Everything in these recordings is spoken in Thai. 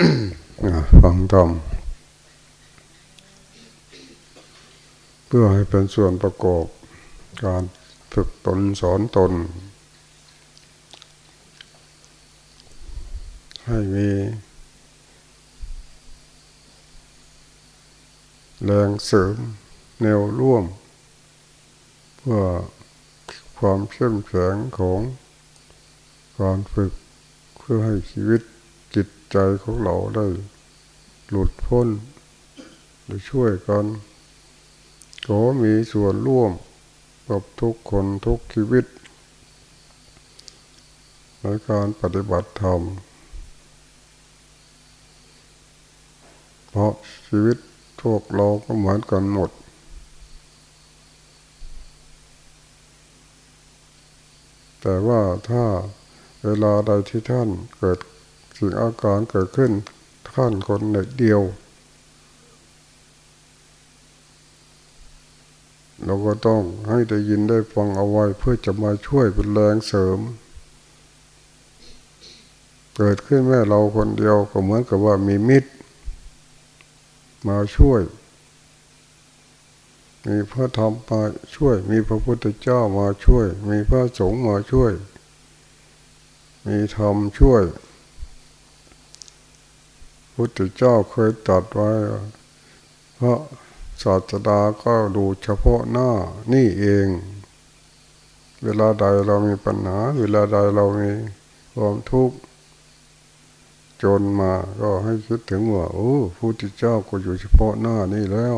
ฟังธรรมเพื่อให้เป็นส่วนประกอบการฝึกตนสอนตน ให้มีแรงเสริมแนวร่วม เพื่อความเข้มแข็งของการฝึกเพื่อให้ชีวิตจิต ใจของเราได้หลุดพ้นได้ช่วยกันขอมีส่วนร่วมกับทุกคนทุกชีวิตในการปฏิบัติธรรม เพราะชีวิตพวกเราก็เหมือนกันหมด แต่ว่าถ้าเวลาใดที่ท่านเกิด สิ่งอาการเกิดขึ้นท่านคนหนึ่งเดียว เราก็ต้องให้ได้ยินได้ฟังเอาไว้เพื่อจะมาช่วยเป็นแรงเสริม เกิดขึ้นแม่เราคนเดียวก็เหมือนกับว่ามีมิตร มาช่วย มีพระธรรมมาช่วย มีพระพุทธเจ้ามาช่วย มีพระสงฆ์มาช่วย มีธรรมช่วย พุทธเจ้าเคยตัดไว้ เพราะศาสดาก็ดูเฉพาะหน้านี่เอง เวลาใดเรามีปัญหา เวลาใดเรามีความทุกข์จนมาก็ให้คิดถึงว่าโอ้พุทธเจ้าก็อยู่เฉพาะหน้านี่แล้ว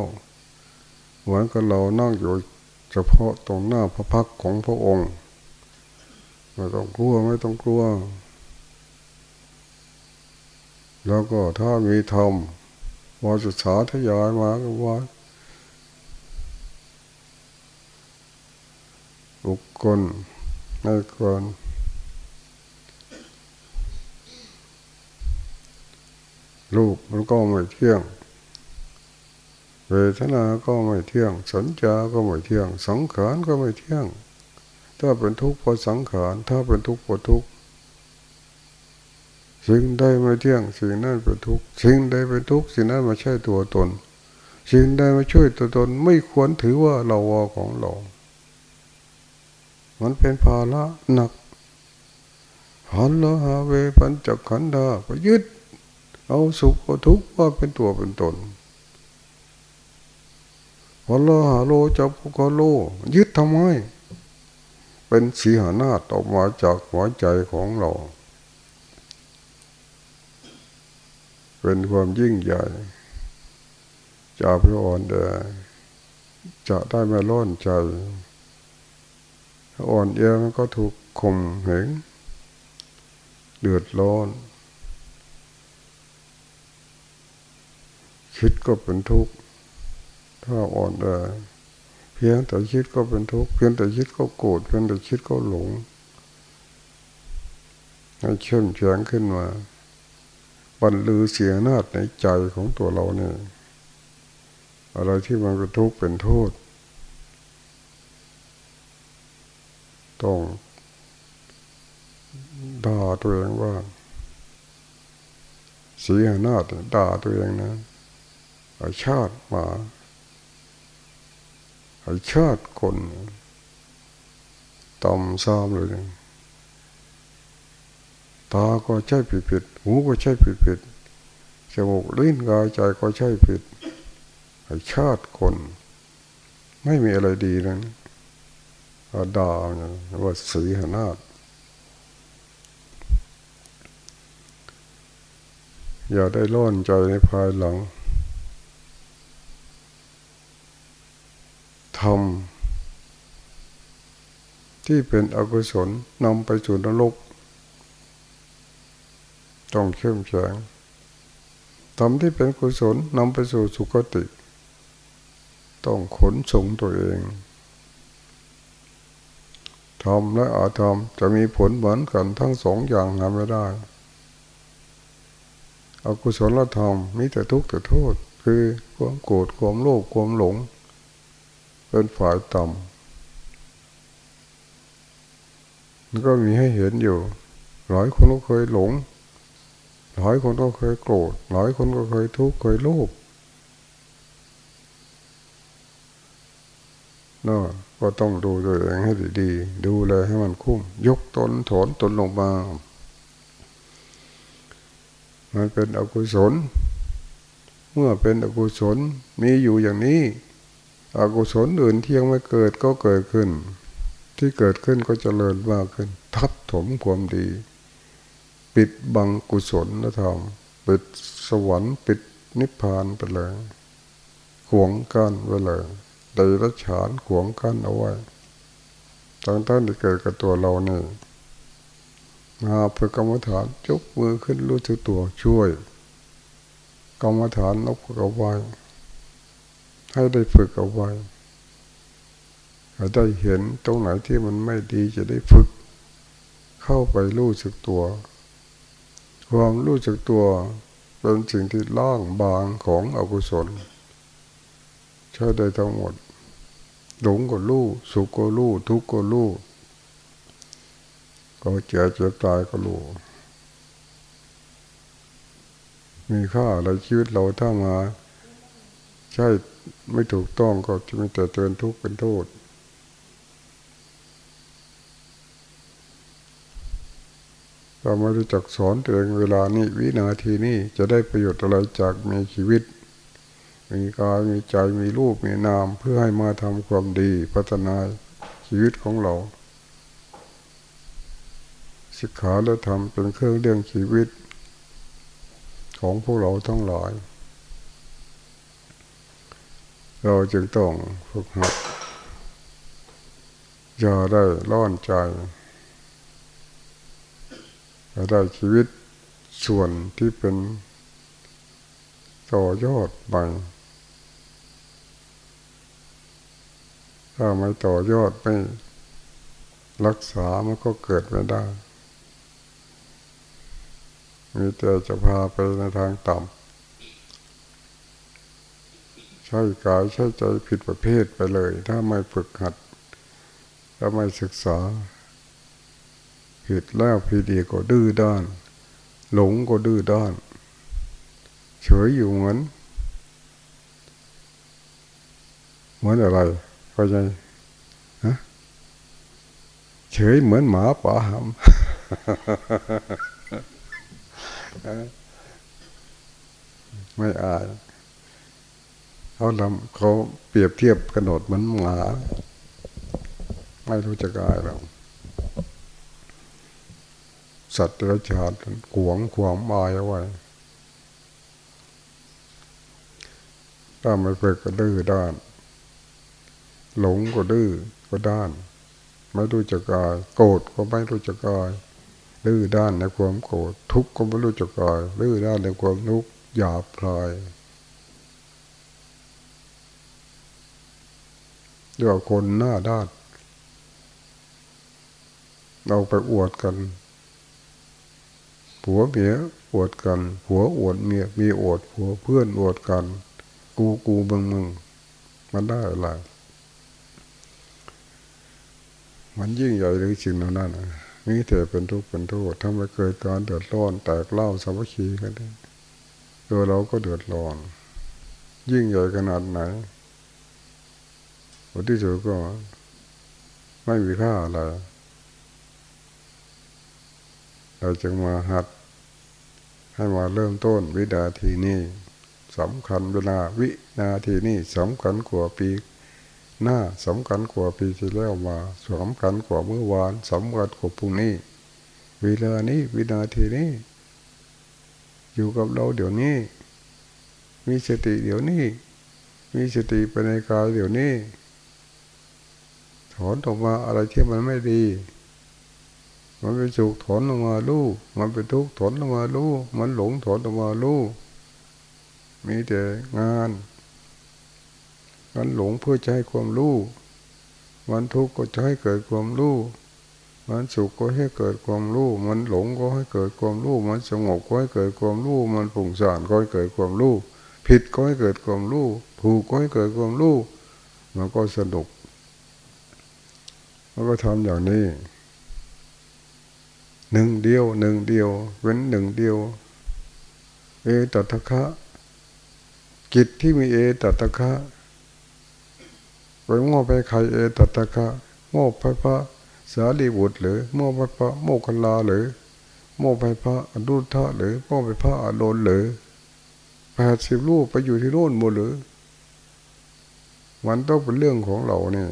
เหมือนกับเรานั่งอยู่เฉพาะตรงหน้าพระพักของพระองค์ไม่ต้องกลัวไม่ต้องกลัว แล้วก็ถ้ามีธรรมวาสุสาทยายมาก็ว่าบุคคลในควรรูปมันก็ไม่เที่ยง เวทนาก็ไม่เที่ยง สัญญาก็ไม่เที่ยง สังขารก็ไม่เที่ยง ถ้าเป็นทุกข์เพราะสังขาร ถ้าเป็นทุกข์เพราะทุกข์ สิ่งใดไม่เที่ยงสิ่งนั้นเป็นทุกข์สิ่งใดเป็นทุกข์สิ่งนั้นไม่ใช่ตัวตน สิ่งใดไม่ช่วยตัวตนไม่ควรถือว่าเราวอของเรามันเป็นภาระหนักหันละหาเวปัญจขันธาก็ยึด เอาสุขเอาทุกข์ว่าเป็นตัวเป็นตนหันละหาโลจับก็โล ยึดทำไมเป็นสีหานาตออกมาจากหัวใจของเรา เป็นความยิ่งใหญ่จากพระอ่อนแดจะได้ไม่ร้อนใจอ่อนเอียงก็ถูกข่มเหงเดือดร้อน คิดก็เป็นทุกข์ถ้าอ่อนแอเพียงแต่คิดก็เป็นทุกข์เพียงแต่คิดก็โกรธเพียงแต่คิดก็หลงให้เข้มแข็งขึ้นมา บรรลือเสียนาฏในใจของตัวเราเนี่ยอะไรที่มันกระทุกเป็นโทษต้องด่าตัวเองว่าเสียนาฏด่าตัวเองนะไอชาติมาไอชาติคนต่ำซ้ำเลย ตาก็ใช่ผิดผิดหูก็ใช่ผิดผิดจมูกลิ้นกายใจก็ใช่ผิดไอชาติคน ไม่มีอะไรดีนั้นดาเนี่ยว่าสีหนาฏอย่าได้ร้อนใจในภายหลังทำที่เป็นอกุศลนำไปสู่นรก ต้องเข้มแข็งทำที่เป็นกุศลนำไปสู่สุคติ ต้องขนส่งตัวเองทำและอาธรรมจะมีผลเหมือนกันทั้งสองอย่างทำไม่ได้อกุศลธรรมมีแต่ทุกข์แต่โทษ คือความโกรธความโลภความหลง เป็นฝ่ายต่ำมันก็มีให้เห็นอยู่ หลายคนก็เคยหลง หลายคนก็เคยโกรธหลายคนก็เคยทุกข์เคยโลภเนาะก็ต้องดูตัวเองให้ดีๆดูเลยให้มันคุ้มยกตนถอนตนลงมา มันเป็นอกุศล เมื่อเป็นอกุศลมีอยู่อย่างนี้ อกุศลอื่นที่ยังไม่เกิดก็เกิดขึ้น ที่เกิดขึ้นก็จเจริญมากขึ้น ทับถมความดี ปิดบังกุศลธรรมปิดสวรรค์ปิดนิพพานไปเลยขวงกันไปเลยใดรัฉานขวงกันเอาไว้ตั้งแต่ที่เกิดกับตัวเราเนี่ยมาเพื่อกรรมฐานยกมือขึ้นรู้สึกตัวช่วยกรรมฐานนกเอาไว้ ให้ได้ฝึกเอาไว้ได้เห็นตรงไหนที่มันไม่ดีจะได้ฝึก เข้าไปรู้สึกตัว ความรู้สึกตัวเป็นสิ่งที่ล่างบางของอกุศลใช้ได้ทั้งหมด หลงก็รู้สุขก็รู้ทุกข์ก็รู้ก็เจ็บเจ็บตายก็รู้มีค่าอะไรชีวิตเราถ้ามา ใช่ไม่ถูกต้องก็จะมีแต่เตือนทุกข์เป็นโทษ เราไม่รู้จักสอนตัวเองเวลานี้วินาทีนี้จะได้ประโยชน์อะไรจากมีชีวิต มีกายมีใจมีรูปมีนามเพื่อให้มาทำความดีพัฒนาชีวิตของเราศึกษาและทำเป็นเครื่องเลี้ยงชีวิต ของพวกเราทั้งหลาย เราจึงต้องฝึกหัดอย่าได้ร้อนใจ อย่าได้ชีวิตส่วนที่เป็นต่อยอดไปถ้าไม่ต่อยอดไม่รักษามันก็เกิดไม่ได้ มีแต่จะพาไปในทางต่ำ ใช้กายใช้ใจผิดประเภทไปเลย ถ้าไม่ฝึกหัด ถ้าไม่ศึกษา ผิดแล้วผิดดีก็ดื้อด้าน หลงก็ดื้อด้าน เฉยอยู่เหมือน เหมือนอะไรเข้าใจฮะเฉยเหมือนหมาป่าหำไม่อายเขาทำเขาเปรียบเทียบกระโดดเหมือนหมา ไม่รู้จะกายเรา สัตว์ระชาติขวงขวางมายเอาไว้ ถ้าไม่ฝึกก็ดื้อด้าน หลงก็ดื้อก็ด้าน ไม่รู้จักกาย โกรธก็ไม่รู้จักกายดื้อด้านในความโกรธทุกข์ก็ไม่รู้จักกายดื้อด้านในความทุกข์หยาบคลายเรียกว่าคนหน้าด้าน เราไปอวดกัน ผัวเมียอวดกัน ผัวอวดเมียมีอวดผัวเพื่อนอวดกัน กูกูมึงมึงมันได้อะไรมันยิ่งใหญ่หรือสิ่งนั้นนะนี่แต่เป็นทุกข์เป็นโทษถ้าไม่เกิดการเดือดร้อนแตกเล่าสามัคคีกันตัวเราก็เดือดร้อน ยิ่งใหญ่ขนาดไหนผลที่สุดก็ไม่มีค่าอะไร เราจึงมาหัด ให้มาเริ่มต้นวินาทีนี้สำคัญเวลาวินาทีนี้สำคัญกว่าปีหน้าสำคัญกว่าปีที่แล้วมาสำคัญกว่าเมื่อวานสำคัญกว่าพรุ่งนี้เวลานี้วินาทีนี้ อยู่กับเราเดี๋ยวนี้ มีสติเดี๋ยวนี้ มีสติไปในกายเดี๋ยวนี้ ถอนออกมาอะไรที่มันไม่ดี มันเป็นสุขถอนออกมาลู่มันเป็นทุกข์ถอนออกมาลู่มันหลงถอนออกมาลู่มีแต่งานมันหลงเพื่อจะให้ความรู้มันทุกข์ก็จะให้เกิดความรู้มันสุขก็ให้เกิดความรู้ มันหลงก็ให้เกิดความรู้ มันสงบก็ให้เกิดความรู้ มันผุ่งสานก็ให้เกิดความรู้ ผิดก็ให้เกิดความรู้ ถูกก็ให้เกิดความรู้ มันก็สนุก มันก็ทำอย่างนี้ หนึ่งเดียวหนึ่งเดียว เว้นหนึ่งเดียว เอตัตคะกิจที่มีเอตัตคะไปมอบไปใครเอตัตคะมอบไปพระสารีบุตรหรือมอบไปพระโมกขลาหรือมอบไปพระอนุทะหรือมอบไปพระอโลนหรือแปดสิบลูกไปอยู่ที่โน่นหมดหรือมันต้องเป็นเรื่องของเราเนี่ย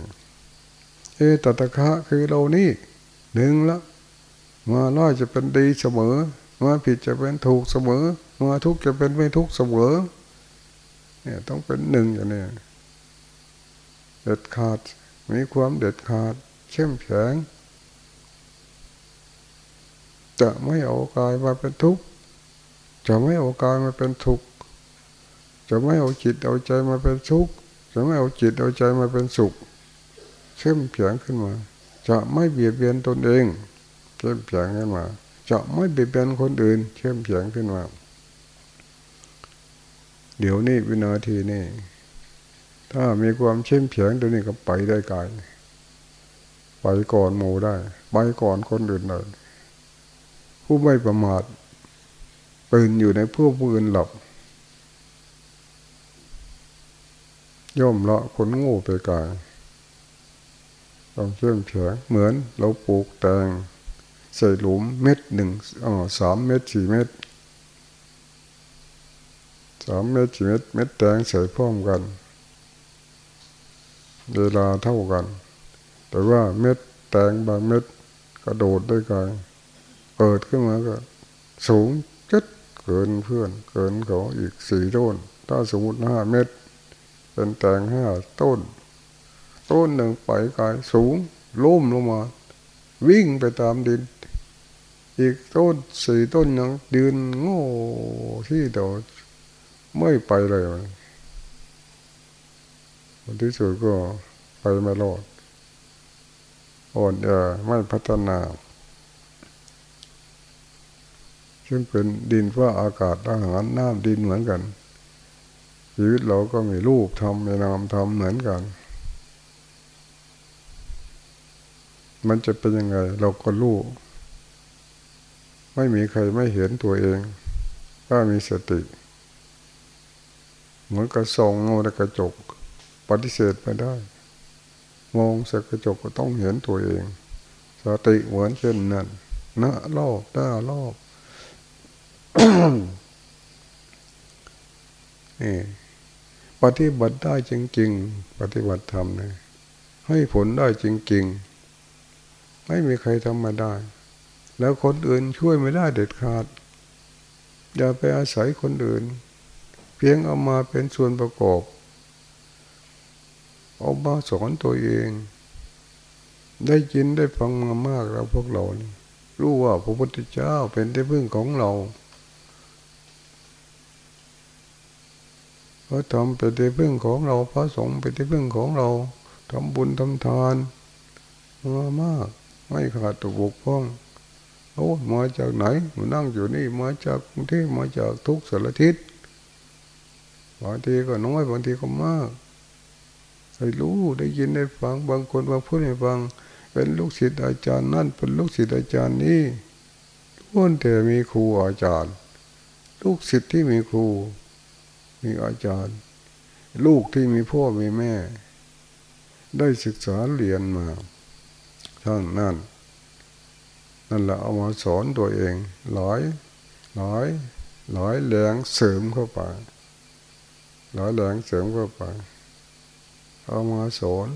เอตตะคะคือเรานี่หนึ่งละ มาน้อยจะเป็นดีเสมอ มาผิดจะเป็นถูกเสมอ มาทุกจะเป็นไม่ทุกเสมอ เนี่ยต้องเป็นหนึ่งอย่างนี้เด็ดขาด มีความเด็ดขาด เข้มแข็ง จะไม่เอากายมาเป็นทุกข์ จะไม่เอากายมาเป็นทุกข์ จะไม่เอาจิตเอาใจมาเป็นทุกข์ จะไม่เอาจิตเอาใจมาเป็นสุข เข้มแข็งขึ้นมา จะไม่เบียดเบียนตนเอง เข้มแข็งขึ้นมาจะไม่เบียดเบียนคนอื่นเข้มแข็งขึ้นมาเดี๋ยวนี้วินาทีนี้ถ้ามีความเข้มแข็งตัวนี้ก็ไปได้ไกลไปก่อนหมูได้ไปก่อนคนอื่นเลยผู้ไม่ประมาทตื่นอยู่ในผู้ผู้อื่นหลับย่อมละคนง่ไปกายต้องเข้มแข็งเหมือนเราปลูกแตง ใส่หลุมเม็ดหนึ่งอ๋อสามเม็ดสี่เม็ดสามเม็ดสี่เม็ดเม็ดแตงใส่พร้อมกัน เวลาเท่ากัน แต่ว่าเม็ดแตงบางเม็ดกระโดดด้วยกันเปิดขึ้นมาก็ สูงจัดเกินเพื่อน เกินเขาอีกสี่ต้น ถ้าสมมติห้าเม็ดเป็นแตงห้าต้น ต้นหนึ่งไปกายสูงล่มลงมา วิ่งไปตามดิน อีกต้นสี่ต้นยังดินโง่ที่เดียวไม่ไปเลยวันที่สุดก็ไปไม่รอดอ่อนแอไม่พัฒนา ซึ่งเป็นดินฟ้าอากาศอาหารน้ำดินเหมือนกัน ชีวิตเราก็มีรูปทำมีนามทำเหมือนกัน มันจะเป็นยังไง เราก็รู้ ไม่มีใครไม่เห็นตัวเอง ถ้ามีสติ เหมือนกระส่องเงในกระจก ปฏิเสธไม่ได้ มองสักกระจกก็ต้องเห็นตัวเอง สติเหมือนเช่นนั้นหน้ารอบหน้ารอบนี่ปฏิบัติได้จริง ๆ ปฏิบัติธรรมเนี่ยให้ผลได้จริง ๆ ไม่มีใครทำมาได้ แล้วคนอื่นช่วยไม่ได้เด็ดขาด อย่าไปอาศัยคนอื่น เพียงเอามาเป็นส่วนประกอบ เอามาสอนตัวเอง ได้ยินได้ฟังมามากแล้วพวกเรานี่รู้ว่าพระพุทธเจ้าเป็นที่พึ่งของเราพระธรรมเป็นที่พึ่งของเรา พระสงฆ์เป็นที่พึ่งของเราทำบุญทำทานมามาก ไม่ขาดตัวบกพร่อง โอ้มาจากไหนมานั่งอยู่นี่มาจากกรุงเทพมาจากทุกสารทิศบางทีก็น้อยบางทีก็มากให้รู้ได้ยินได้ฟังบางคนมาพูดให้ฟัง เป็นลูกศิษย์อาจารย์นั่นเป็นลูกศิษย์อาจารย์นี่ทุกแต่มีครูอาจารย์ ลูกศิษย์ที่มีครู มีอาจารย์ ลูกที่มีพ่อมีแม่ ได้ศึกษาเรียนมาทั้งนั้น นั่นแหละเอามาสอนตัวเองหลายหลายหลายแรงเสริมเข้าไปหลายแรงเสริมเข้าไปเอามาสอน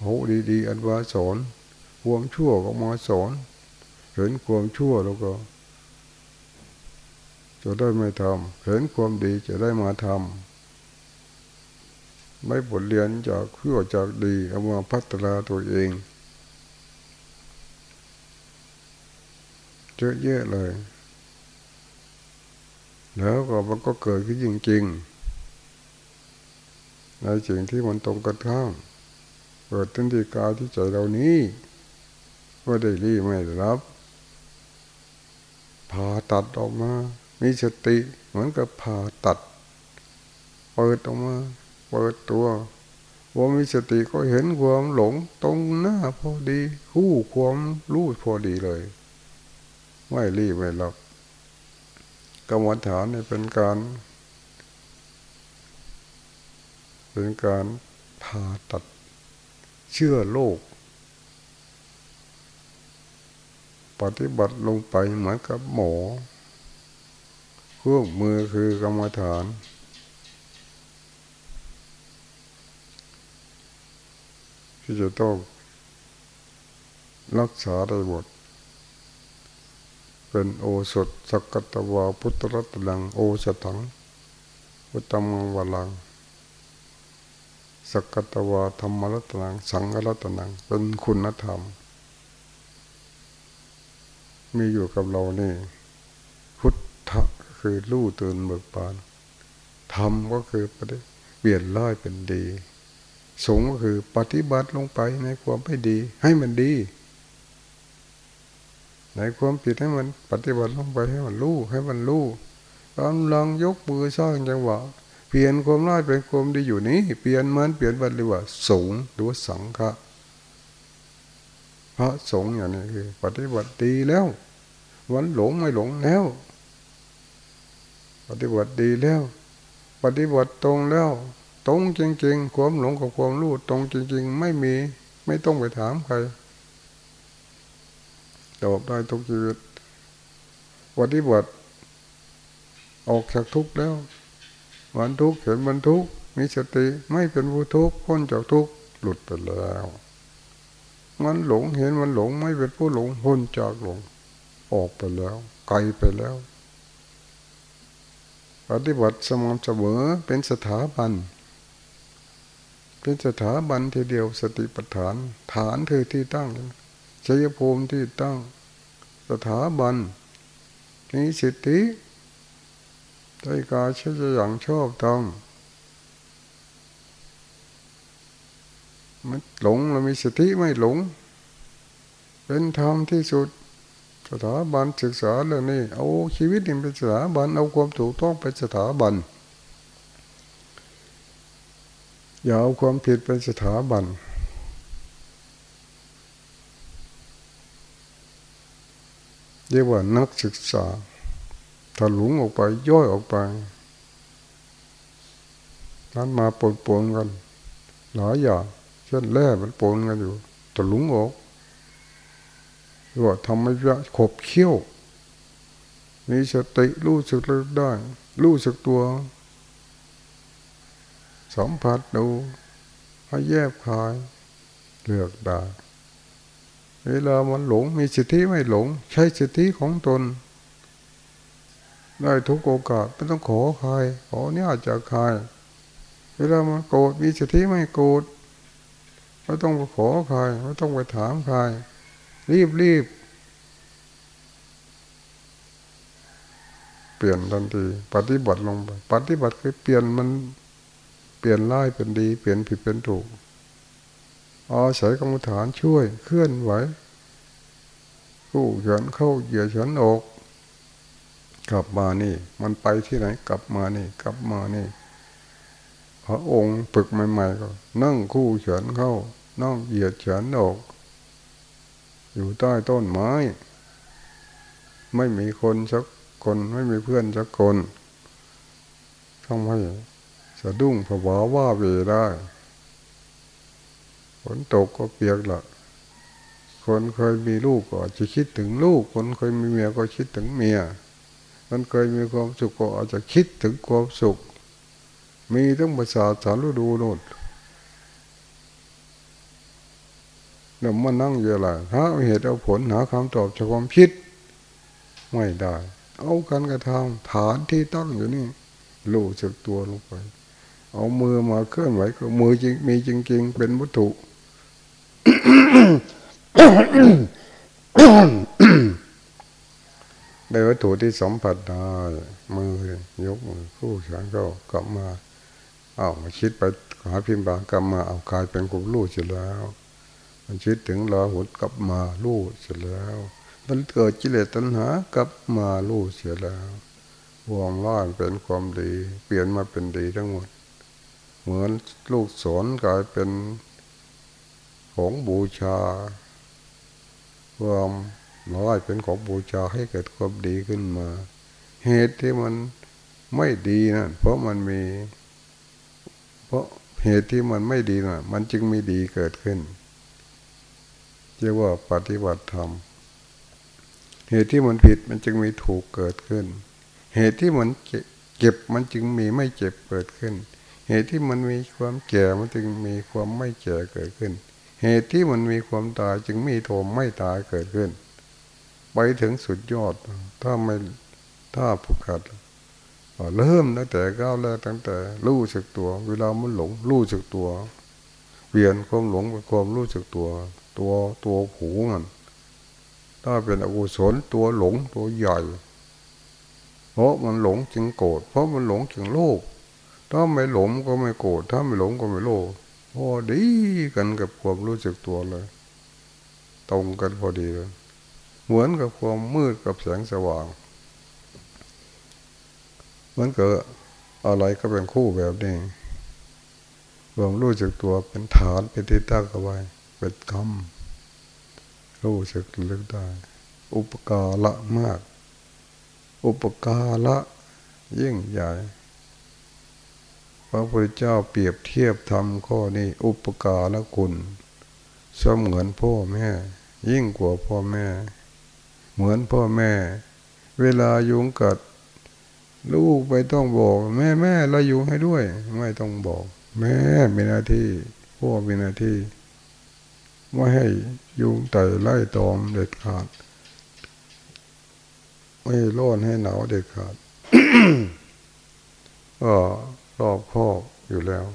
โหดีๆอันว่าสอนความชั่วก็มาสอนเห็นความชั่วแล้วก็ จะได้ไม่ทำเห็นความดีจะได้มาทำไม่บทเรียนจากเพื่อจากดีเอามาพัฒนาตัวเอง เยอะแยะเลย แล้วก็มันก็เกิดขึ้นจริงๆในสิ่งที่มันตรงกันข้ามเกิดตั้งที่กายที่ใจเรานี้ว่าได้รีไม่ได้รับผ่าตัดออกมา มีสติเหมือนกับผ่าตัด เปิดออกมา เปิดตัวว่ามีสติก็เห็นความหลงตรงหน้าพอดี คู่ความรู้พอดีเลย ไม่รีบไม่หลับกรรมฐานนี่เป็นการ เป็นการผ่าตัดเชื่อโลก ปฏิบัติลงไปเหมือนกับหมอเครื่องมือคือกรรมฐานที่จะต้องรักษาได้หมด เป็นโอสถสักตวาพุทธรัตลังโอสถังพุทธมังวลังสักตวาธรรมรัตนัง สังฆรัตนัง เป็นคุณธรรม มีอยู่กับเรานี่ พุทธะคือรู้ตื่นเบิกบานธรรมก็คือเปลี่ยนร้ายเป็นดี สงก็คือปฏิบัติลงไปในความไม่ดี ให้มันดี ในความผิดให้มันปฏิบัติลงไปให้มันรู้ให้มันรู้กำลังยกมือสร้างจังหวะ เปลี่ยนความร้ายเป็นความดีอยู่นี้ เปลี่ยนมันเปลี่ยนบัตรว่าสูงหรือว่าสังฆะพระสงฆ์อย่างนี้คือ ปฏิบัติดีแล้ว วันหลงไม่หลงแล้ว ปฏิบัติดีแล้ว ปฏิบัติตรงแล้ว ตรงจริง ๆ ความหลงกับความรู้ตรงจริง ๆ ไม่มีไม่ต้องไปถามใคร ตอบได้ทุกชีวิตปฏิบัติออกจากทุกข์แล้ววันทุกข์เห็นมันทุกข์มีสติไม่เป็นผู้ทุกข์พ้นจากทุกข์หลุดไปแล้วมันหลงเห็นมันหลงไม่เป็นผู้หลงพ้นจากหลง ออกไปแล้ว ไกลไปแล้วปฏิบัติสม่ำเสมอเป็นสถาบัน เป็นสถาบันทีเดียวสติปัฏฐาน ฐานเธอที่ตั้งชัยภูมิที่ตั้ง สถาบันมีสิทธิได้การเชื่ออย่างชอบธรรมมันหลงเรามีสติไม่หลง เป็นธรรมที่สุด สถาบันศึกษาเรื่องนี้เอาชีวิตนี่เป็นสถาบันเอาความถูกต้องเป็นสถาบันอย่าเอาความผิดเป็นสถาบัน เรียกว่านักศึกษาถ้าหลงออกไปย่อยออกไปนั้นมาปนปนกัน หลายอย่างเช่นแร่มันปนกันอยู่แต่หลงออกเรียว่าทำให้ยะขบเขี้ยวมีสติรู้สึกได้รู้สึกตัวสัมผัสดูให้แยบคายเลือกได้ เวลามันหลงมีสิทธิไม่หลง ใช้สิทธิของตน ได้ทุกโอกาสไม่ต้องขอใครขอเนี่ยจากใครเวลามันโกรธมีสิทธิไม่โกรธไม่ต้องไปขอใครไม่ต้องไปถามใคร รีบรีบเปลี่ยนทันทีปฏิบัติลงไปปฏิบัติคือเปลี่ยนมันเปลี่ยนร้ายเป็นดี เปลี่ยนผิดเป็นถูก อาศัยกรรมฐานช่วยเคลื่อนไหวคู่เฉินเข้าเหยียดเฉินออกกลับมานี่ มันไปที่ไหน กลับมานี่ กลับมานี่ พระองค์ฝึกใหม่ๆก็นั่งคู่เฉินเข้า นั่งเหยียดเฉินออก อยู่ใต้ต้นไม้ ไม่มีคนสักคนไม่มีเพื่อนสักคนต้องให้สะดุ้งผวาว่าเวได้ นตกก็เปียกละคนเคยมีลูกก็จะคิดถึงลูก คนเคยมีเมียก็คิดถึงเมียคนเคยมีความสุขก็อาจจะคิดถึงความสุข มีทั้งภาษาสารดูโน่นเดี๋ยวมานั่งเยอะละถ้าเหตุเอาผลหาคำตอบจากความคิด ไม่ได้ เอาการกระทำฐานที่ตั้งอยู่นี่รู้จักตัวลงไป เอามือมาเคลื่อนไหวก็มือจริงมีจริง ๆ เป็นวัตถุ ได้วัตถุที่สัมผัสได้มือยกมือคู่แขนก็กลับมาเอามาคิดไปหาพิมพ์บางกลับมาเอากายเป็นกุลู่เสร็จแล้ว มันคิดถึงลาหุดกลับมาลู่เสร็จแล้ว มันเกิดกิเลสตัณหากลับมาลู่เสียแล้ววงว่านเป็นความดี เปลี่ยนมาเป็นดีทั้งหมด เหมือนลูกสอนกลายเป็น ของบูชา ความร้อยเป็นของบูชาให้เกิดความดีขึ้นมา เหตุที่มันไม่ดีนะเพราะมันมี เพราะเหตุที่มันไม่ดีน่ะ มันจึงมีดีเกิดขึ้นเรียกว่าปฏิบัติธรรม เหตุที่มันผิดมันจึงมีถูกเกิดขึ้น เหตุที่มันเจ็บมันจึงมีไม่เจ็บเกิดขึ้น เหตุที่มันมีความแก่มันจึงมีความไม่แก่เกิดขึ้น เหตุที่มันมีความตายจึงมีโทมไม่ตายเกิดขึ้น ไปถึงสุดยอด ถ้าไม่ถ้าผูกขาดเริ่มตั้งแต่ก้าวแรกตั้งแต่รู้สึกตัว เวลามันหลงรู้สึกตัวเปลี่ยนความหลงเป็นความรู้สึกตัว ตัวตัวผูงันถ้าเป็นอกุศลตัวหลงตัวใหญ่เพราะมันหลงจึงโกรธเพราะมันหลงจึงโลภถ้าไม่หลงก็ไม่โกรธถ้าไม่หลงก็ไม่โลภ พอดีกันกับความรู้สึกตัวเลย ตรงกันพอดีเลย เหมือนกับความมืดกับแสงสว่างมันก็อะไรก็เป็นคู่แบบนี้รวมรู้จักตัวเป็นฐานเป็นที่ตั้งเอาไว้เป็นคำรู้สึกลึกได้ อุปการะมาก อุปการะยิ่งใหญ่ ระพุทธเจ้าเปรียบเทียบทำข้อนี้อุปการะคุณเสมือนพ่อแม่ ยิ่งกว่าพ่อแม่ เหมือนพ่อแม่ เวลายุงกัด ลูกไปต้องบอก แม่แม่เราอยู่ให้ด้วย ไม่ต้องบอก แม่มีหน้าที่พ่อมีหน้าที่ไม่ให้ยุงไต่ไล่ตอมเด็ดขาด ไม่ร้อนให้หนาวเด็ดขาดก็ รอบคอบอยู่แล้ว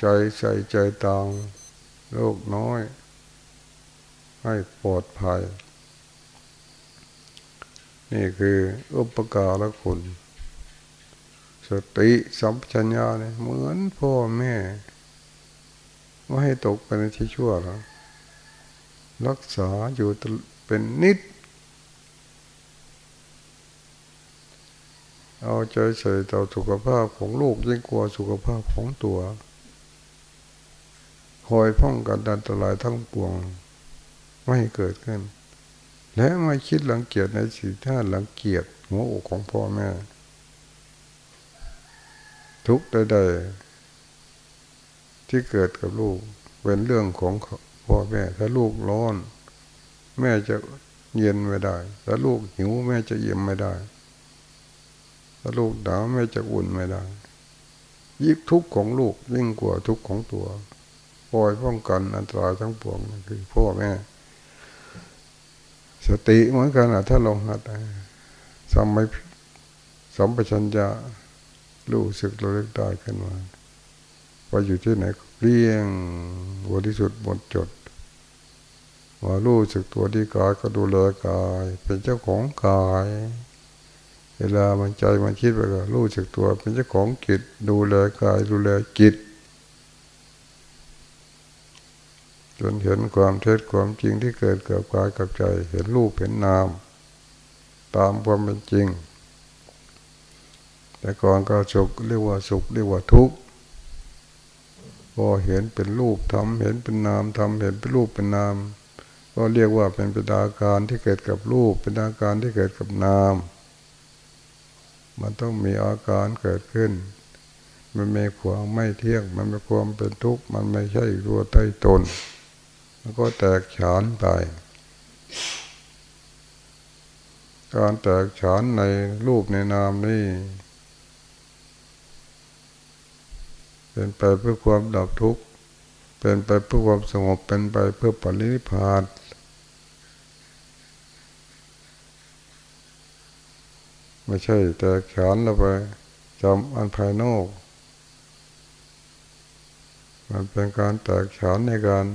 ใจใส่ใจตางโลกน้อย ให้ปลอดภัย นี่คืออุปการะคุณ สติสัมปชัญญะเนี่ยเหมือนพ่อแม่ว่าให้ตกไปในที่ชั่วแล้วรักษาอยู่เป็นนิด เอาใจใส่ต่อสุขภาพของลูกยิ่งกว่าสุขภาพของตัวคอยป้องกันอันตรายทั้งปวงไม่ให้เกิดขึ้น และไม่คิดหลังเกียจในสิ่งที่หลังเกียจหัวอกของพ่อแม่ ทุกใดๆที่เกิดกับลูกเป็นเรื่องของพ่อแม่ ถ้าลูกร้อน แม่จะเย็นไม่ได้ ถ้าลูกหิวแม่จะเย็นไม่ได้ ถ้าลูกหนาวแม่จะอุ่นไม่ได้ยิ่งทุกข์ของลูกยิ่งกว่าทุกข์ของตัวปล่อยป้องกันอันตรายทั้งปวงคือพ่อแม่ สติเหมือนกันอะถ้าลงหัดสมัยสมปชัญญะรู้สึกระลึกได้ขึ้นมาว่าอยู่ที่ไหนเรียงบริสุทธิ์หมดจดว่ารู้สึกตัวที่กายก็ดูแลกาย เป็นเจ้าของกาย เวลามันใจมันคิดไปก็รู้สึกตัว เป็นเจ้าของจิตดูแลกายดูแลจิตจนเห็นความเท็จความจริงที่เกิดกับกายกับใจ เห็นรูปเห็นนาม ตามความเป็นจริง แต่ก่อนก็สุขเรียกว่าสุขเรียกว่าทุกข์พอเห็นเป็นรูปทำเห็นเป็นนามทำเห็นเป็นรูปเป็นนาม ก็เรียกว่าเป็นปอาการที่เกิดกับรูป เป็นอาการที่เกิดกับนาม มันต้องมีอาการเกิดขึ้น มันมีความไม่เที่ยง มันมีความเป็นทุกข์ มันไม่ใช่ตัวใต้ตน มันก็แตกฉานไป การแตกฉานในรูปในนามนี่เป็นไปเพื่อความดับทุกข์ เป็นไปเพื่อความสงบ เป็นไปเพื่อปรินิพาน ไม่ใช่แต่ขานเราไปจำอันภายนอก มันเป็นการแตกฉานในการ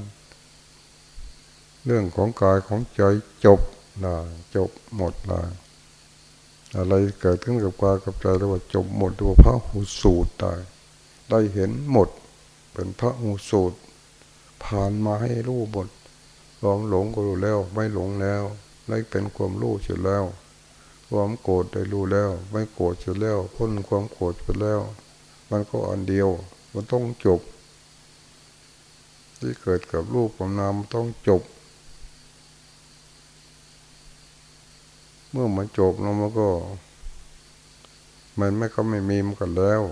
เรื่องของกายของใจจบนะจบหมดเลยอะไรเกิดขึ้นกับกายกับใจเรียกว่าจบหมดตัวพระหูสูตรตายได้เห็นหมด เป็นพระหูสูตร ผ่านมาให้รู้หมดความหลงก็รู้แล้ว ไม่หลงแล้ว ได้เป็นความรู้เสร็จแล้ว ความโกรธได้รู้แล้ว ไม่โกรธเสร็จแล้วพ้นความโกรธไปแล้ว มันก็อันเดียว มันต้องจบ ที่เกิดกับรูปกับนามต้องจบ เมื่อมันจบแล้วมันก็ มันไม่ก็ไม่มีมันก็แล้ว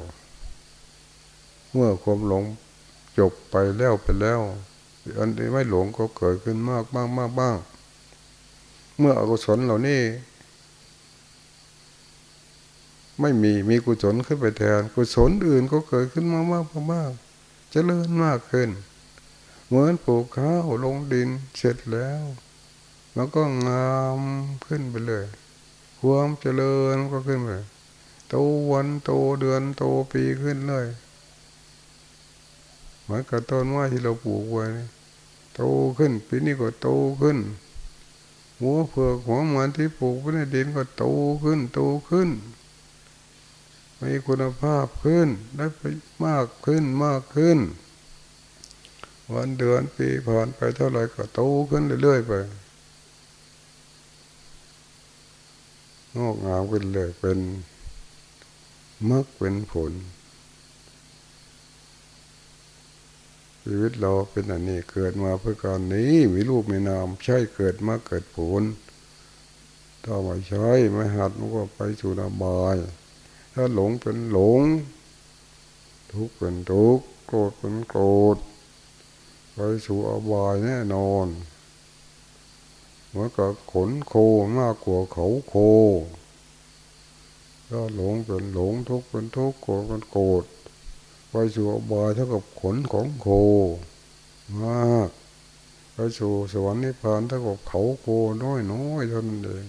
เมื่อความหลงจบไปแล้วไปแล้วอันที่ไม่หลงก็เกิดขึ้นมากบ้างมากบ้างเมื่ออกุศลเหล่านี้ ไม่มีมีกุศลขึ้นไปแทน กุศลอื่นก็เกิดขึ้นมากมากมากเจริญมากขึ้น เหมือนปลูกข้าวลงดินเสร็จแล้ว มันก็งามขึ้นไปเลย ความเจริญก็ขึ้นไปโตวันโตเดือนโตปีขึ้นเลยเหมือนกับต้นไม้ที่เราปลูกไว้โตขึ้นปีนี้ก็โตขึ้นหัวเผือกหัวมันที่ปลูกไว้ในดินก็โตขึ้นโตขึ้น มีคุณภาพขึ้นได้ไปมากขึ้นมากขึ้น วันเดือนปีผ่านไปเท่าไรก็โตขึ้นเรื่อยๆไปงอกงามขึ้นเลยเป็นมักเป็นผลชีวิตเราเป็นอันนี้เกิดมาเพื่อการนี้มีรูปมีนาม ใช่เกิดมาเกิดผลถ้าไม่ใช่ไม่หัดมันก็ไปสู่นาบาย ถ้าหลงเป็นหลง ทุกข์เป็นทุกข์โกรธเป็นโกรธไปสู่อบายแน่นอนเหมือนกับขนโคมากกว่าเขาโคถ้าหลงเป็นหลงทุกข์เป็นทุกข์โกรธเป็นโกรธไปสู่อบายเท่ากับขนของโคมากไปสู่สวรรค์นิพพานเท่ากับเขาโคน้อยน้อยเท่านั้นเอง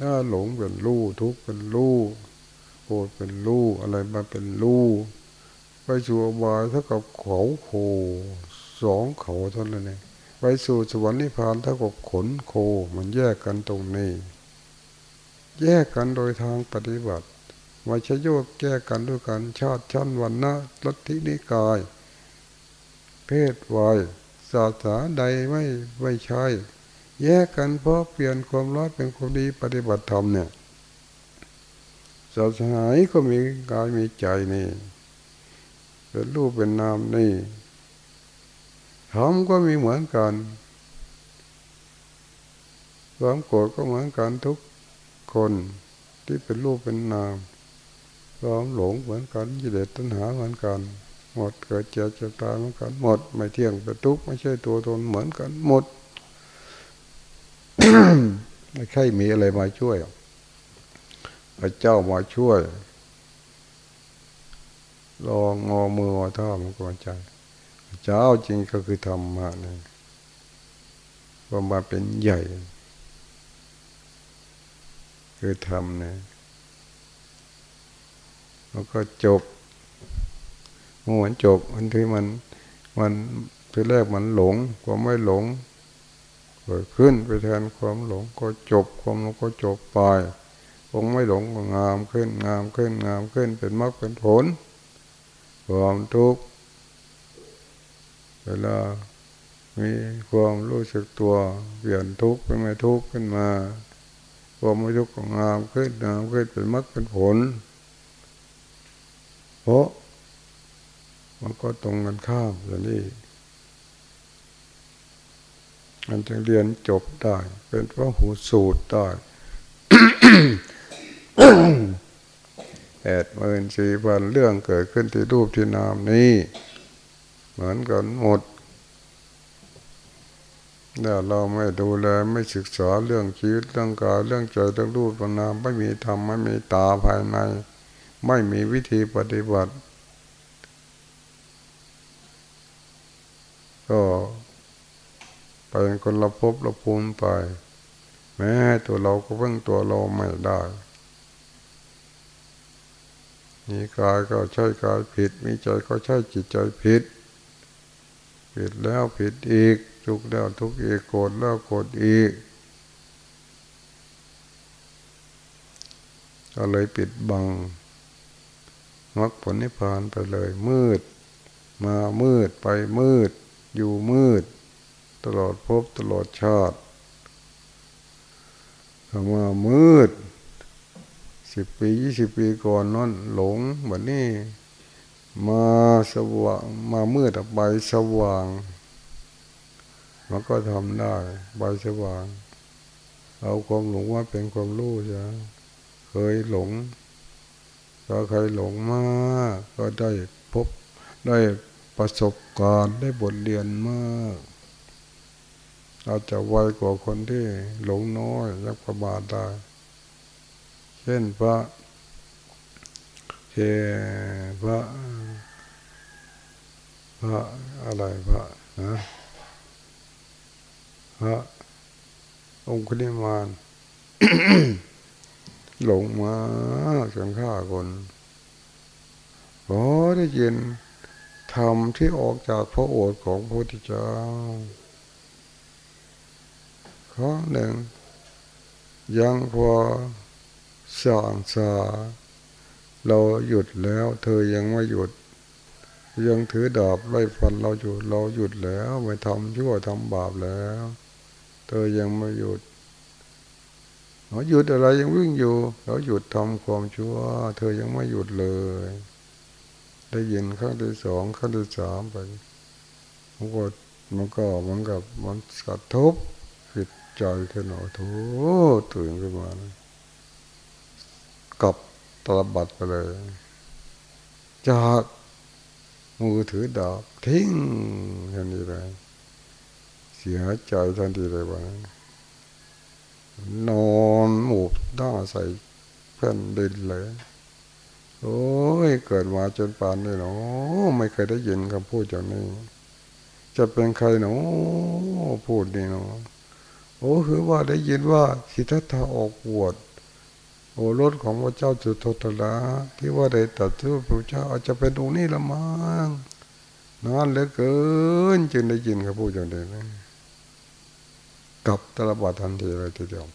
ถ้าหลงเป็นลู่ทุกข์เป็นลู่โกรธเป็นลู่อะไรมาเป็นลู่ไปสู่อบายเท่ากับเขาโคสองเขาเท่านั้นเองไปสู่สวรรค์นิพพานเท่ากับขนโคมันแยกกันตรงนี้ แยกกันโดยทางปฏิบัติไม่ใช่โยกแก้กันด้วยกันชาติชั้นวันนะลัทธินิกาย เพศวัยศาสนาใดไม่ไม่ใช่ แยกกันเพราะเปลี่ยนความร้ายเป็นความดีปฏิบัติธรรมเนี่ยศาสนาก็มีกายมีใจนี่เป็นรูปเป็นนามนี่ธรรมก็มีเหมือนกันความโกรธก็เหมือนกันทุกคนที่เป็นรูปเป็นนามความหลงเหมือนกันกิเลสตัณหาเหมือนกัน หมดเกิดเจ็บเจ็บตายเหมือนกัน หมดไม่เที่ยงเป็นทุกข์ไม่ใช่ตัวตนเหมือนกันหมด ไม่ใช่มีอะไรมาช่วยพระเจ้ามาช่วย ลองงอมือท่ามันก็ใจเจ้าจริงก็คือธรรมะนี่ว่ามาเป็นใหญ่ คือธรรมนี่แล้วก็จบเมือนจบอันที่มันมันทีแรกมันหลงความไม่หลง เกิดขึ้นไปแทนความหลงก็จบความหลงก็จบไปคงไม่หลงก็งามขึ้นงามขึ้นงามขึ้นเป็นมรรคเป็นผลความทุกข์เวลามีความรู้สึกตัวเปลี่ยนทุกข์เป็นไม่ทุกข์ขึ้นมาความไม่ทุกข์ก็งามขึ้นงามขึ้นเป็นมรรคเป็นผล เพราะมันก็ตรงกันข้ามอย่างนี้ มันจึงเรียนจบได้ เป็นพระหูสูตรได้แปดหมื่นสี่พันเรื่องเกิดขึ้นที่รูปที่นามนี้ เหมือนกันหมดถ้าเราไม่ดูแลไม่ศึกษาเรื่องชีวิตเรื่องกายเรื่องใจเรื่องรูปนามไม่มีธรรมไม่มีตาภายใน ไม่มีวิธีปฏิบัติ ก็ เป็นคนละภพละภูมิไป แม้ตัวเราก็เพิ่งตัวเราไม่ได้มีกายก็ใช่กายผิด มีใจก็ใช่จิตใจผิด ผิดแล้วผิดอีก ทุกแล้วทุกอีกโกรธแล้วโกรธอีกก็เลยปิดบังมรรคผลนิพพานไปเลยมืด มามืดไปมืด อยู่มืด ตลอดพบตลอดชาติคำว่ามืดสิบปียี่สิบปีก่อนนั่นหลงเหมือนนี่มาสว่างมามืดใบสว่าง มันก็ทำได้ใบสว่าง เอาความหลงว่าเป็นความรู้จ้ะเคยหลงก็เคยหลงมากก็ได้พบได้ประสบการณ์ได้บทเรียนมาก อาจจะไวกว่าคนที่หลงน้อยยักประมาทได้เช่นพระเจพระพระอะไรพระนะพระองค์คุณิมานหลงมาจนฆ่าคนพอได้ยินธรรมที่ออกจากพระโอษฐ์ของพระพุทธเจ้า ข้อหนึ่ง ยังพอสั่งสาเราหยุดแล้ว เธอยังไม่หยุด ยังถือดาบไล่ฟันเราอยู่เราหยุดแล้วไม่ทำชั่วทำบาปแล้ว เธอยังไม่หยุดเราหยุดอะไรยังวิ่งอยู่ เราหยุดทำความชั่ว เธอยังไม่หยุดเลย ได้ยินขั้งที่สองขั้งที่สามไปมันก็มันก็มันกับมันกระทบ ใจขึ้นหนอโถตื่นขึ้นมากับตลบัดไปเลย จากมือถือดาบทิ้งทันทีเลยเสียใจทันทีเลยว่านอนหมูบหน้าใส่เพื่อนดินเลย โอ้ยเกิดมาจนป่านนี้เนาะไม่เคยได้ยินคำพูดอย่างนี้ จะเป็นใครเนาะพูดนี่เนาะ โอ้คือว่าได้ยินว่าสิทธัตถะออกบวชโอรสของพระเจ้าจุโทตละที่ว่าได้ตัดชื่อพระเจ้าอาจจะเป็นองค์นี้ละมั้งนานเหลือเกินจึงได้ยินเขาพูดอย่างนี้นะกับตลบาทันทีเลยทีเดียว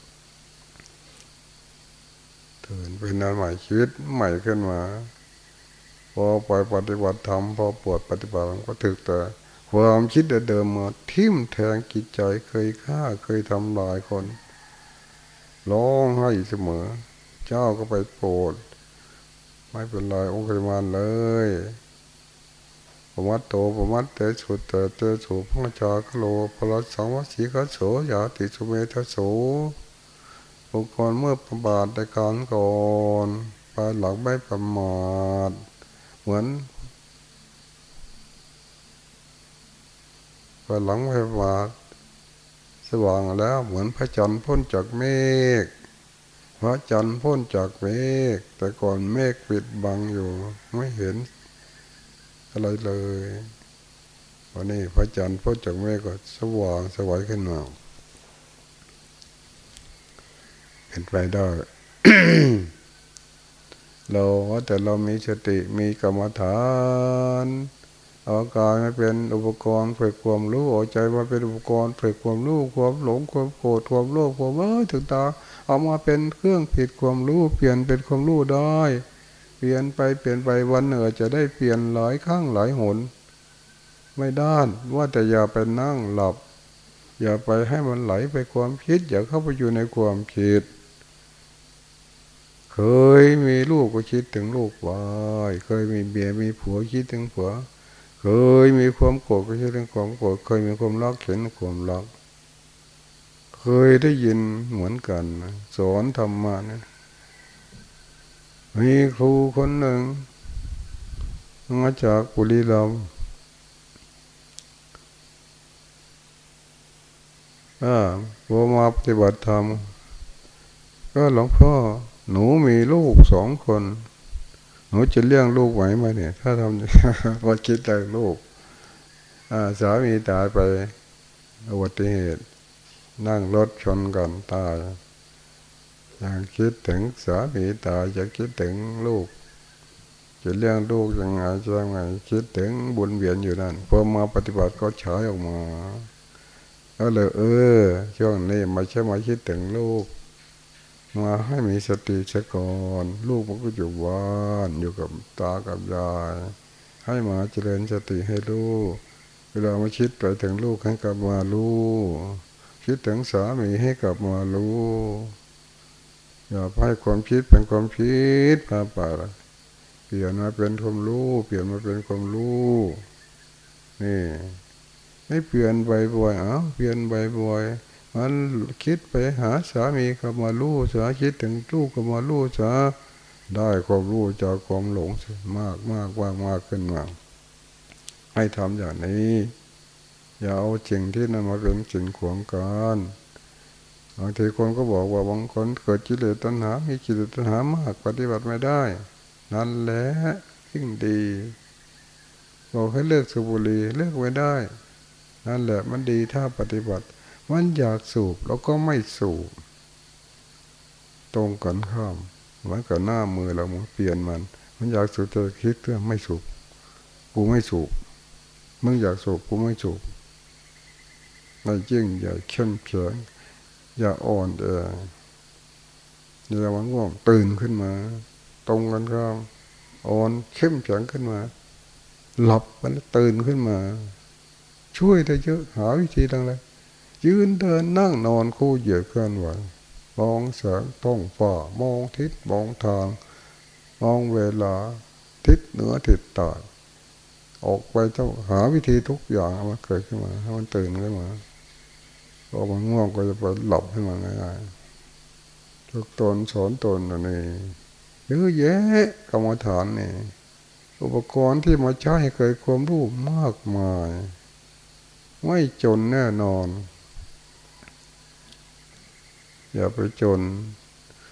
เถินเป็นนานใหม่ชีวิตใหม่ขึ้นมา พอปล่อยปฏิบัติธรรมพอปวดปฏิบัติก็ถึกแต่ ความคิดเดิมมาทิ่มแทงจิตใจเคยฆ่าเคยทำลายคนร้องไห้เสมอ เจ้าก็ไปโปรด ไม่เป็นไรองค์กรมานเลยปมัตโตปมัตเตสุตเตเตสุพระจากโลพลสังวสีกโสยาติสุเมทโสบุคคลเมื่อประบาทในการก่อนภายหลังไม่ประมาท เหมือน ภายหลังไม่ประมาสว่างแล้วเหมือนพระจันทร์พ้นจากเมฆพระจันทร์พ้นจากเมฆแต่ก่อนเมฆปิดบังอยู่ ไม่เห็นอะไรเลยวันนี้พระจันทร์พ้นจากเมฆก็สว่างสวยขึ้นมาเห็นไปได้เราแต่เรามีสติมีกรรมฐาน เอากายมาเป็นอุปกรณ์ฝึกความรู้เอาใจมาเป็นอุปกรณ์ฝึกความรู้ความหลงความโกรธความโลภความเอ้ยถึงตาเอามาเป็นเครื่องผิดความรู้เปลี่ยนเป็นความรู้ได้ เปลี่ยนไปเปลี่ยนไปวันเหนือจะได้เปลี่ยนหลายครั้งหลายหน ไม่ด้านว่าแต่อย่าไปนั่งหลับ อย่าไปให้มันไหลไปความคิด อย่าเข้าไปอยู่ในความคิดเคยมีลูกก็คิดถึงลูกวายเคยมีเบียมีผัวคิดถึงผัว เคยมีความโกรธก็คิดถึงความโกรธเคยมีความรักเห็นความรัก เคยได้ยินเหมือนกันสอนธรรมะนะมีครูคนหนึ่งมาจากปุรีรัมย์อ่าพอมาปฏิบัติธรรม ก็หลวงพ่อหนูมีลูกสองคน หนูจะเลี้ยงลูกไหวไหมเนี่ย ถ้าทำว่าคิดแต่ลูกสามีตายไปอุบัติเหตุ นั่งรถชนกันตายอยังคิดถึงสามีตายจะคิดถึงลูก จะเลี้ยงลูกยังไงจะยังไงคิดถึงบุญเวียนอยู่นั่นพอมาปฏิบัติก็ฉายออกมาก็เลยเออ ช่วงนี้มาใช่มาคิดถึงลูก มาให้มีสติเสียก่อนลูกมันก็อยู่บ้านอยู่กับตากับยาย ให้มาเจริญสติให้ลูก เวลามาคิดไปถึงลูกให้กลับมาลูกคิดถึงสามีให้กลับมารู้อย่าให้ความคิดเป็นความคิดพาไปเปลี่ยนมาเป็นความรู้เปลี่ยนมาเป็นความรู้นี่ไม่เปลี่ยนบ่อยๆอ้าเปลี่ยนบ่อยๆ มันคิดไปหาสามีกลับมารู้สาคิดถึงลูกกลับมารู้สาได้ความรู้จากความหลงมากมากมากมากขึ้นมาให้ทำอย่างนี้ อย่าเอาจริงที่นั่นมาเป็นสิ่งขวงกันบางทีคนก็บอกว่าบางคนเกิดจิเลตัณหา มีจิเลตัณหามากปฏิบัติไม่ได้ นั่นแหละยิ่งดีบอกให้เลิกสูบบุหรี่เลิกไม่ได้ นั่นแหละมันดีถ้าปฏิบัติ มันอยากสูบแล้วก็ไม่สูบ ตรงกันข้ามเหมือนกับหน้ามือเราเปลี่ยนมัน มันอยากสูบจะคิดเรื่องไม่สูบกูไม่สูบมึงอยากสูบกูไม่สูบไม่ยิ่งอย่าเข้มแข็งอย่าอ่อนแออย่าวังง่วงตื่นขึ้นมา ตรงกันข้ามอ่อนเข้มแข็งขึ้นมา หลับมันตื่นขึ้นมา ช่วยได้เยอะหาวิธีต่างๆยื ยืนเดินนั่งนอนคู่เหยียดเคลื่อนไหวมองแสงท้องฟ้ามองทิศมองทาง มองเวลา ทิศเหนือทิศใต้ออกไปต้องหาวิธีทุกอย่างมาเกิดขึ้นมาให้มันตื่นขึ้นมาพอมันง่วงก็จะไปหลับให้มันง่ายๆทุกตนสอนตนอันนี้เยอะแยะกรรมฐานนี่อุปกรณ์ที่มาใช้ให้เกิดความรู้มากมาย ไม่จนแน่นอน อย่าไปจน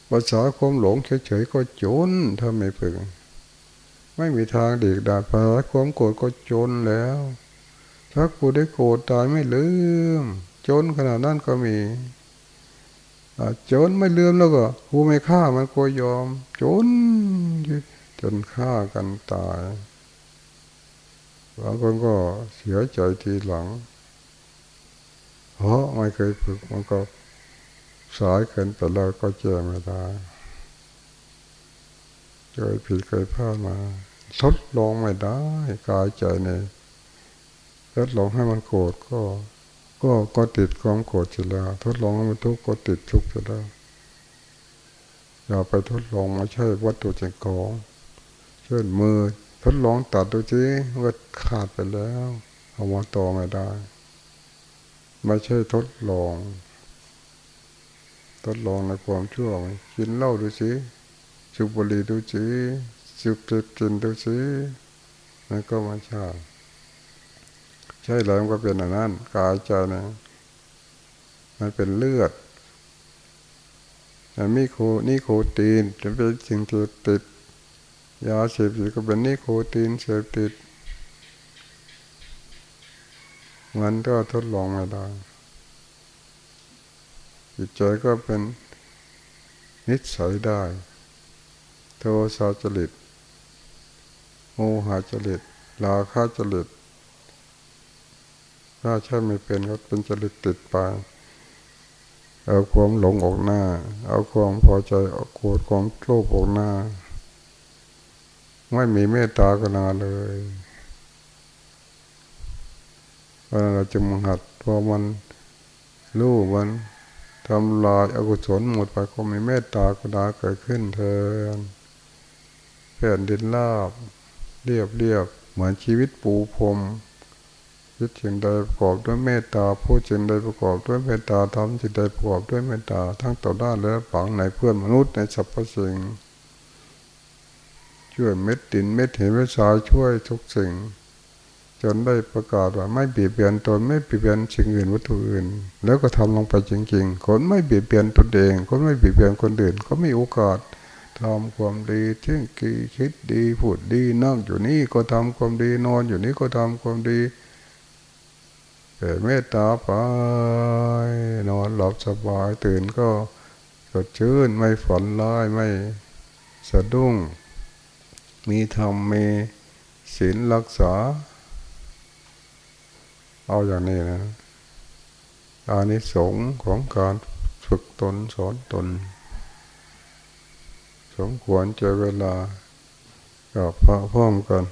ภาษาความหลงเฉยๆก็จนถ้าไม่ฝึก ไม่มีทางเด็กดาภาษาความโกรธก็จนแล้วถ้ากูได้โกรธตายไม่ลืม จนขนาดนั้นก็มีจนไม่ลืมแล้วก็กูไม่ฆ่ามันก็ยอม จน จนฆ่ากันตายบางคนก็เสียใจทีหลัง เพราะไม่เคยฝึกมันก็ สายเกินไปแล้วก็เจอไม่ได้เคยผิดเคยพลาดมาทดลองไม่ได้กายใจเนี่ยทดลองให้มันโกรธก็ ก็ก็ติดความโกรธจะแล้วทดลองให้มันทุกข์ก็ติดทุกข์จะแล้วอย่าไปทดลองไม่ใช่วัตถุจริงของเช่นมือทดลองตัดดูจีว่าขาดไปแล้ว เอามาต่อไม่ได้ ไม่ใช่ทดลอง ทดลองในความชั่วกินเหล้าดูสิสุบุรีดูสิสุบจิกินดูสินั่นก็ม่ใช่ใช่แล้วก็เป็นอันนั้นกายใจนะมันเป็นเลือดแต่มีโคนี่โคตีนจะเป็นสิ่งที่ติดยาเสพติดก็เป็นนิโคตินเสพติดมันก็ทดลองไม่ได้ จิตใจก็เป็นนิสัยได้ โทสะจริต โมหะจริตลาคะจริต ถ้าใช่ไม่เป็นก็เป็นจริตติดไป เอาความหลงออกหน้า เอาความพอใจออกโกรธความโลภออกหน้า ไม่มีเมตตากรุณาเลยเราจะมหัดพอมันรู้มัน ทำลายอกุศลหมดไปก็มีเมตตากรุณาเกิดขึ้นเถินแผ่นดินลาบ เรียบเรียบเหมือนชีวิตปูพรมคิดสิ่งใดประกอบด้วยเมตตาพูดสิ่งใดประกอบด้วยเมตตาทำสิ่งใดประกอบด้วยเมตตาทั้งต่อด้านและฝังในเพื่อนมนุษย์ในสรรพสิ่งช่วยเม็ดดินเม็ดเห็นเม็ดสายช่วยทุกสิ่ง จนได้ประกาศว่าไม่เบียดเบียนตนไม่เบียดเบียนสิ่งอื่นวัตถุอื่น แล้วก็ทำลงไปจริงๆ คนไม่เบียดเบียนตนเอง คนไม่เบียดเบียนคนอื่น ก็มีโอกาสทำความดีเที่ยงกีคิดดีพูดดีนั่งอยู่นี่ก็ทำความดีนอนอยู่นี่ก็ทำความดีเมตตาไปนอนหลับสบายตื่นก็สดชื่นไม่ฝันร้ายไม่สะดุ้ง มีธรรมมีศีลรักษา เอาอย่างนี้นะอานิสงส์ของการฝึกตนสอนตน สมควรเจอเวลากับพระพร้อมกัน